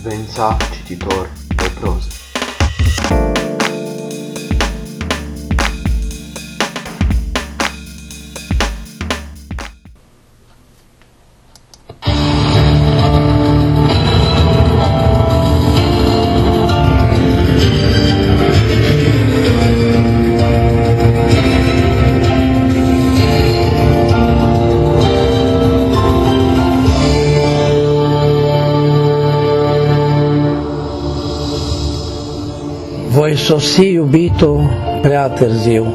Insolvenza, cititor, prose. Voi sosi, iubito, prea târziu,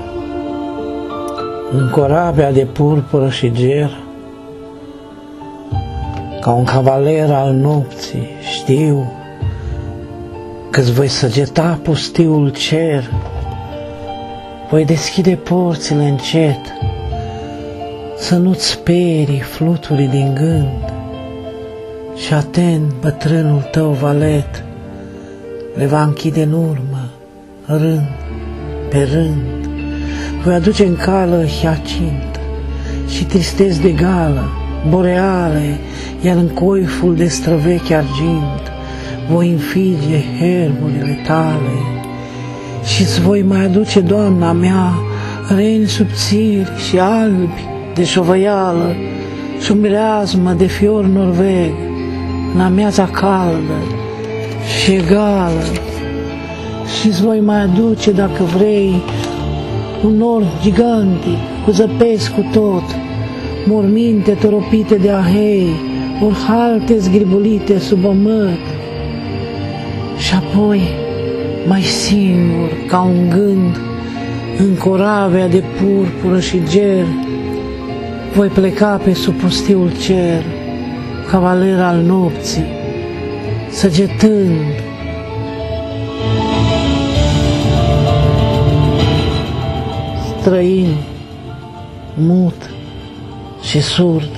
în corabia de purpură și ger, ca un cavaler al nopții, știu că-ți voi săgeta pustiul cer, voi deschide porțile încet, să nu-ți sperii fluturii din gând, și atent bătrânul tău valet le va închide în urmă, rând pe rând. Voi aduce în cală hiacintă și tristezi de gală, boreale, iar în coiful de străvechi argint voi înfige herburile tale și-ți voi mai aduce, Doamna mea, reni subțiri și albi de șovăială și o mireazmă de fior norveg în amiaza caldă și egală și îți voi mai aduce, dacă vrei, un nor gigantic cu zăpesc cu tot, morminte toropite de ahei, ori halte zgribulite sub omăt. Și apoi, mai singur, ca un gând, în coravea de purpură și ger, voi pleca pe sub pustiul cer, cavaler al nopții, săgetând străin, mut și surd,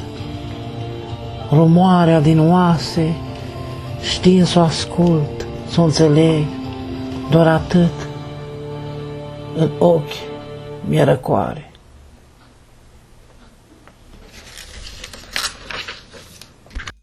rumoarea din oase, știind să o ascult, să o înțeleg, doar atât, în ochi mi-e răcoare.